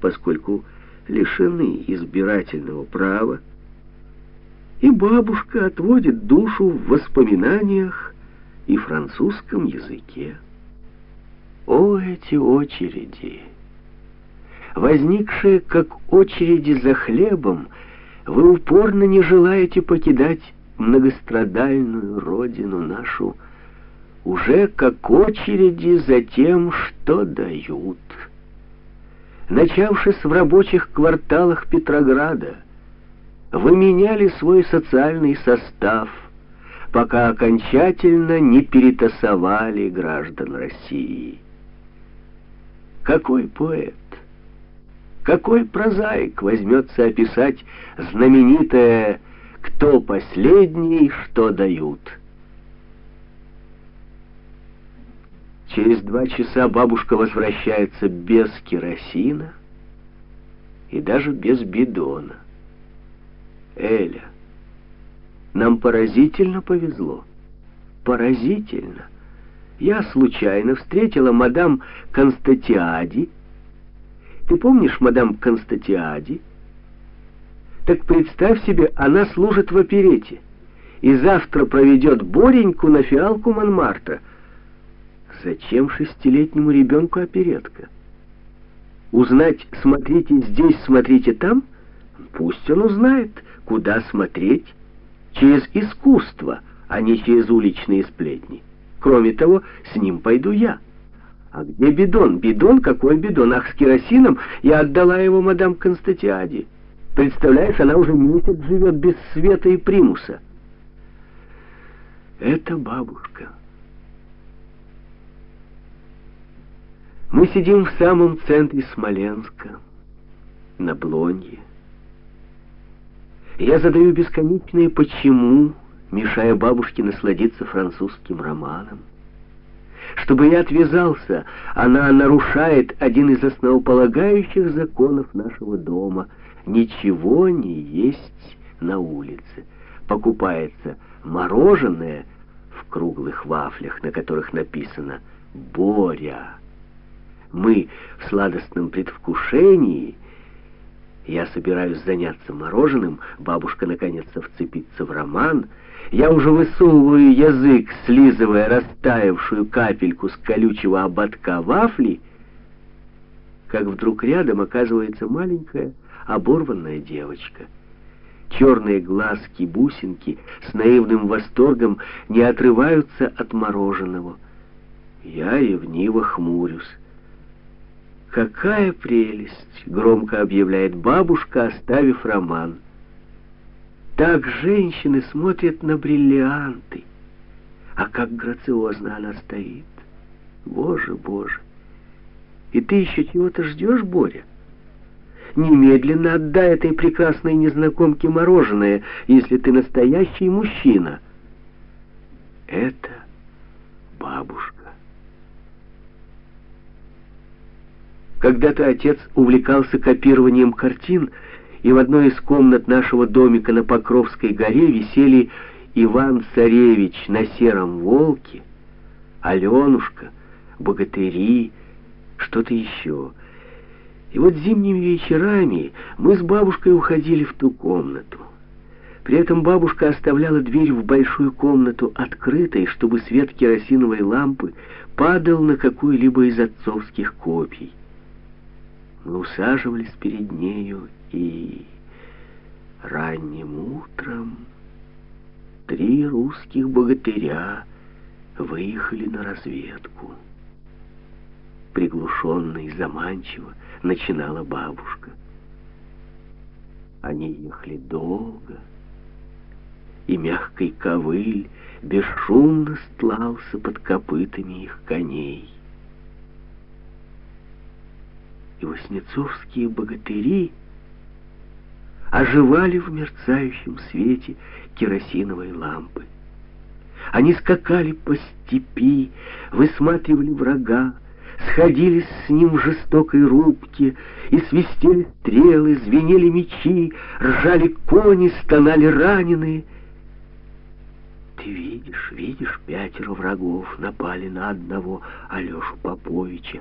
поскольку лишены избирательного права, и бабушка отводит душу в воспоминаниях и французском языке. О, эти очереди! Возникшие как очереди за хлебом, вы упорно не желаете покидать многострадальную родину нашу, уже как очереди за тем, что дают. Начавшись в рабочих кварталах Петрограда, вы меняли свой социальный состав, пока окончательно не перетасовали граждан России. Какой поэт, какой прозаик возьмется описать знаменитое «Кто последний, что дают»? Через два часа бабушка возвращается без керосина и даже без бидона. Эля, нам поразительно повезло. Поразительно. Я случайно встретила мадам Констатиади. Ты помнишь мадам Констатиади? Так представь себе, она служит в оперете и завтра проведет Бореньку на фиалку Монмартра. Зачем шестилетнему ребенку оперетка? Узнать «смотрите здесь, смотрите там»? Пусть он узнает, куда смотреть. Через искусство, а не через уличные сплетни. Кроме того, с ним пойду я. А где бидон? Бидон? Какой бидон? Ах, с керосином я отдала его мадам Констатиаде. Представляешь, она уже месяц живет без света и примуса. Это бабушка. Мы сидим в самом центре Смоленска, на Блонье. Я задаю бесконечные «почему», мешая бабушке насладиться французским романом. Чтобы я отвязался, она нарушает один из основополагающих законов нашего дома. Ничего не есть на улице. Покупается мороженое в круглых вафлях, на которых написано «Боря». Мы в сладостном предвкушении — я собираюсь заняться мороженым, бабушка наконец-то вцепится в роман. Я уже высовываю язык, слизывая растаявшую капельку с колючего ободка вафли, как вдруг рядом оказывается маленькая оборванная девочка. Черные глазки, бусинки с наивным восторгом не отрываются от мороженого. Я ревниво хмурюсь. «Какая прелесть!» — громко объявляет бабушка, оставив роман. Так женщины смотрят на бриллианты. А как грациозно она стоит. Боже, боже! И ты еще чего-то ждешь, Боря? Немедленно отдай этой прекрасной незнакомке мороженое, если ты настоящий мужчина. Это бабушка. Когда-то отец увлекался копированием картин, и в одной из комнат нашего домика на Покровской горе висели Иван-Царевич на сером волке, Аленушка, богатыри, что-то еще. И вот зимними вечерами мы с бабушкой уходили в ту комнату. При этом бабушка оставляла дверь в большую комнату открытой, чтобы свет керосиновой лампы падал на какую-либо из отцовских копий. Мы усаживались перед нею, и ранним утром три русских богатыря выехали на разведку. Приглушенно и заманчиво начинала бабушка. Они ехали долго, и мягкий ковыль бесшумно стлался под копытами их коней и воснецовские богатыри оживали в мерцающем свете керосиновой лампы. Они скакали по степи, высматривали врага, сходились с ним в жестокой рубке, и свистели стрелы, звенели мечи, ржали кони, стонали раненые. Ты видишь, видишь, пятеро врагов напали на одного Алешу Поповича.